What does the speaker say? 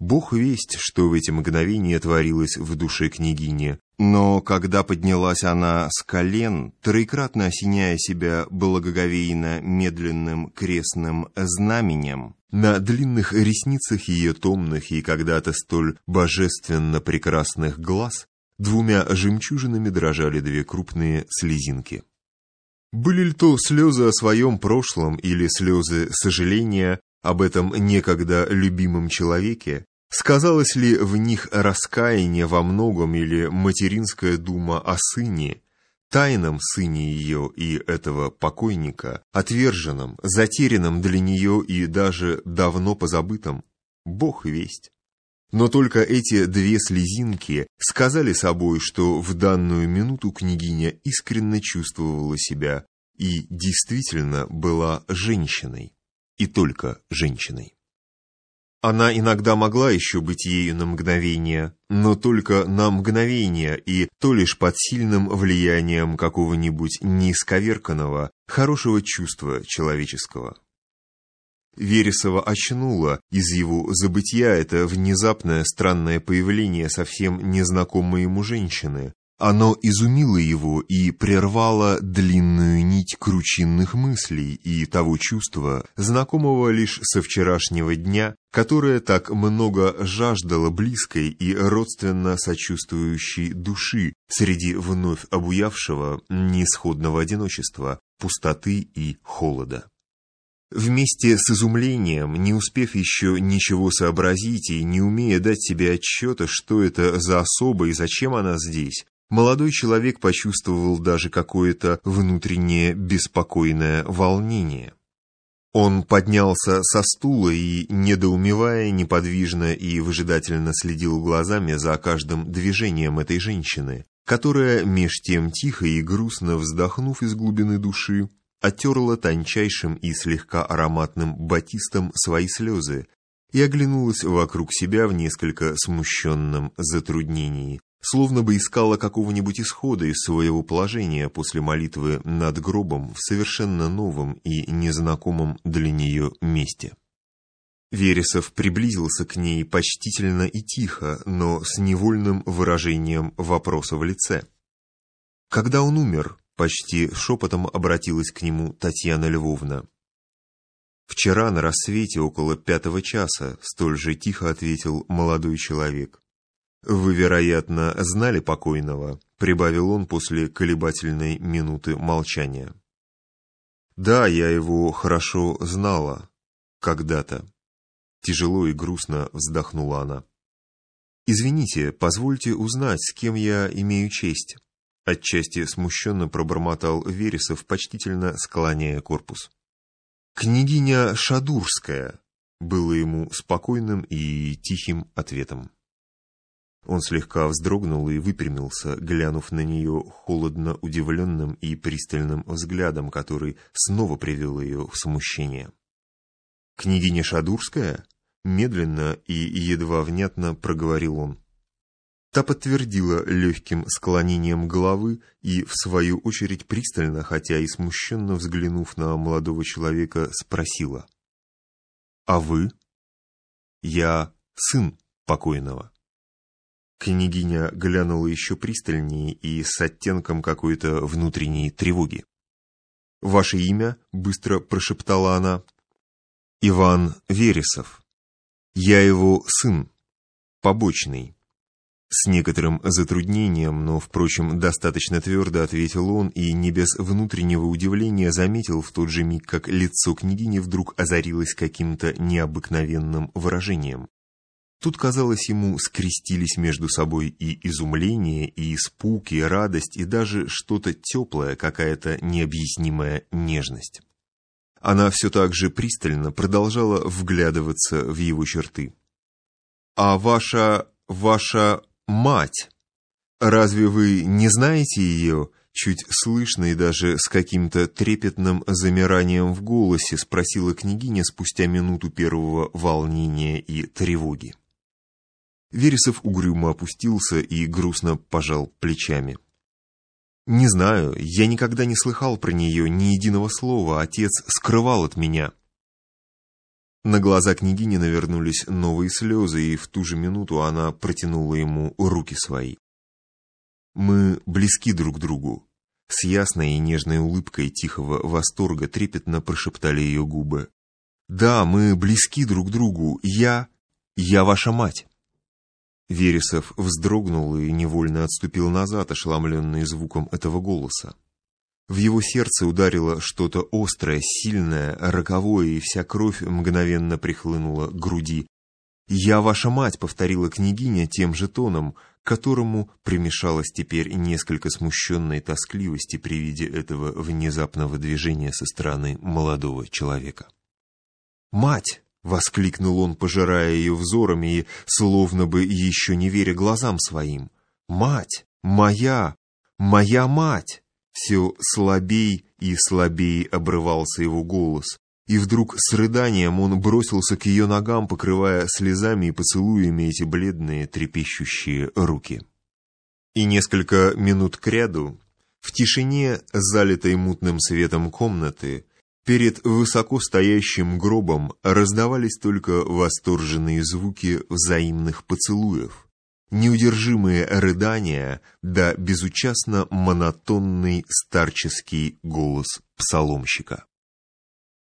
Бог весть, что в эти мгновения творилось в душе княгини. Но когда поднялась она с колен, троекратно осеняя себя благоговейно медленным крестным знаменем, на длинных ресницах ее томных и когда-то столь божественно прекрасных глаз двумя жемчужинами дрожали две крупные слезинки. Были ли то слезы о своем прошлом или слезы сожаления об этом некогда любимом человеке, сказалось ли в них раскаяние во многом или материнская дума о сыне, тайном сыне ее и этого покойника, отверженном, затерянном для нее и даже давно позабытом, Бог весть. Но только эти две слезинки сказали собой, что в данную минуту княгиня искренне чувствовала себя и действительно была женщиной, и только женщиной. Она иногда могла еще быть ею на мгновение, но только на мгновение и то лишь под сильным влиянием какого-нибудь неисковерканного, хорошего чувства человеческого. Вересова очнула из его забытия это внезапное странное появление совсем незнакомой ему женщины, оно изумило его и прервало длинную нить кручинных мыслей и того чувства, знакомого лишь со вчерашнего дня, которое так много жаждало близкой и родственно сочувствующей души среди вновь обуявшего неисходного одиночества, пустоты и холода. Вместе с изумлением, не успев еще ничего сообразить и не умея дать себе отчета, что это за особа и зачем она здесь, молодой человек почувствовал даже какое-то внутреннее беспокойное волнение. Он поднялся со стула и, недоумевая, неподвижно и выжидательно следил глазами за каждым движением этой женщины, которая, меж тем тихо и грустно вздохнув из глубины души, оттерла тончайшим и слегка ароматным батистом свои слезы и оглянулась вокруг себя в несколько смущенном затруднении, словно бы искала какого-нибудь исхода из своего положения после молитвы над гробом в совершенно новом и незнакомом для нее месте. Вересов приблизился к ней почтительно и тихо, но с невольным выражением вопроса в лице. «Когда он умер?» — почти шепотом обратилась к нему Татьяна Львовна. «Вчера на рассвете около пятого часа», — столь же тихо ответил молодой человек. «Вы, вероятно, знали покойного», — прибавил он после колебательной минуты молчания. «Да, я его хорошо знала. Когда-то». Тяжело и грустно вздохнула она. «Извините, позвольте узнать, с кем я имею честь». Отчасти смущенно пробормотал Вересов, почтительно склоняя корпус. «Княгиня Шадурская», — было ему спокойным и тихим ответом. Он слегка вздрогнул и выпрямился, глянув на нее холодно удивленным и пристальным взглядом, который снова привел ее в смущение. «Княгиня Шадурская?» — медленно и едва внятно проговорил он. Та подтвердила легким склонением головы и, в свою очередь, пристально, хотя и смущенно взглянув на молодого человека, спросила. «А вы?» «Я сын покойного». Княгиня глянула еще пристальнее и с оттенком какой-то внутренней тревоги. «Ваше имя?» — быстро прошептала она. «Иван Вересов. Я его сын, побочный». С некоторым затруднением, но, впрочем, достаточно твердо ответил он и не без внутреннего удивления заметил в тот же миг, как лицо княгини вдруг озарилось каким-то необыкновенным выражением. Тут, казалось ему, скрестились между собой и изумление, и испуг, и радость, и даже что-то теплое, какая-то необъяснимая нежность. Она все так же пристально продолжала вглядываться в его черты. «А ваша... ваша мать? Разве вы не знаете ее?» Чуть слышно и даже с каким-то трепетным замиранием в голосе спросила княгиня спустя минуту первого волнения и тревоги. Вересов угрюмо опустился и грустно пожал плечами. «Не знаю, я никогда не слыхал про нее ни единого слова, отец скрывал от меня». На глаза княгини навернулись новые слезы, и в ту же минуту она протянула ему руки свои. «Мы близки друг другу», — с ясной и нежной улыбкой тихого восторга трепетно прошептали ее губы. «Да, мы близки друг другу. Я... я ваша мать». Вересов вздрогнул и невольно отступил назад, ошеломленный звуком этого голоса. В его сердце ударило что-то острое, сильное, роковое, и вся кровь мгновенно прихлынула к груди. «Я ваша мать», — повторила княгиня тем же тоном, к которому примешалась теперь несколько смущенной тоскливости при виде этого внезапного движения со стороны молодого человека. «Мать!» — воскликнул он, пожирая ее взорами и словно бы еще не веря глазам своим. «Мать! Моя! Моя мать!» Все слабей и слабей обрывался его голос, и вдруг с рыданием он бросился к ее ногам, покрывая слезами и поцелуями эти бледные трепещущие руки. И несколько минут кряду, в тишине, залитой мутным светом комнаты, перед высоко стоящим гробом раздавались только восторженные звуки взаимных поцелуев, неудержимые рыдания да безучастно монотонный старческий голос псаломщика.